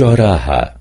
جراها